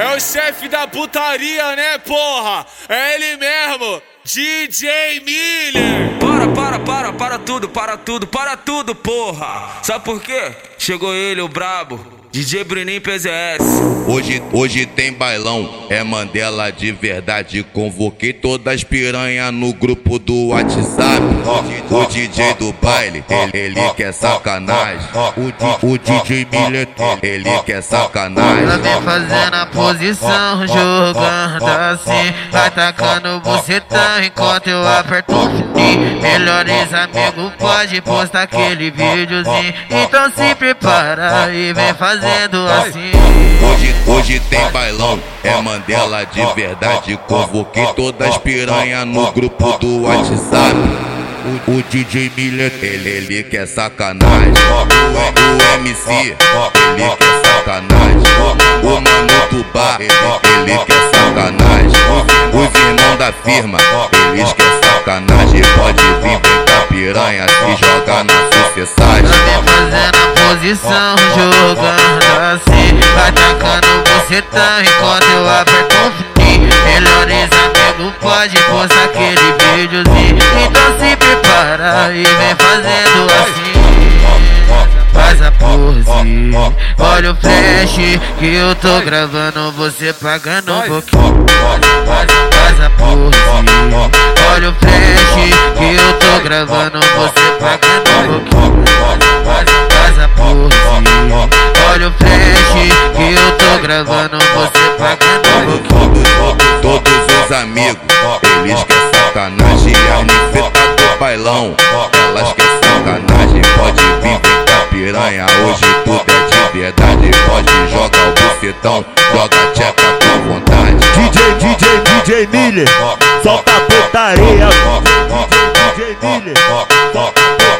É o chefe da putaria, né, porra? É ele mesmo, DJ Miller. Para, para, para, para tudo, para tudo, para tudo, porra. Sabe por quê? Chegou ele, o brabo. DJ Bruninho PZS. Hoje, hoje tem bailão, é Mandela de verdade. Convoquei todas as piranha no grupo do WhatsApp. O DJ do baile, ele, ele quer sacanagem. O, o DJ Miller, ele quer sacanagem. Ela vem fazendo a posição, jogando assim. Vai tacando bucetão enquanto eu aperto o fininho. Melhores amigos, pode postar aquele videozinho. Então se prepara e vem fazer fazendo assim. Hoje, hoje tem bailão, é Mandela de verdade. Convoquei todas as piranha no grupo do WhatsApp. O, o DJ Miller, ele, ele quer sacanagem. O, o MC, ele quer sacanagem. O mano do bar, ele, ele quer sacanagem. Os irmãos da firma, eles querem sacanagem. Pode vir brincar piranha, se jogar na. Tá fazendo a posição, jogando assim Vai tacando bucetão enquanto eu aperto o fininho Melhores amigos pode postar aquele videozinho. Então se prepara e vem fazendo assim. Faz a pose, olha o flash Que eu tô gravando você pagando um pouquinho. Faz a pose, olha o flash Que eu gravando você pagando um pouquinho Faz a pose olha o flash que eu tô gravando você pagando todos, todos os amigos, eles querem sacanagem A nifeta do bailão, elas querem sacanagem Pode vir brincar piranha, hoje tudo é de verdade Pode jogar o bucetão, joga tcheca com vontade. DJ, DJ, DJ Miller, solta a putaria DJ, DJ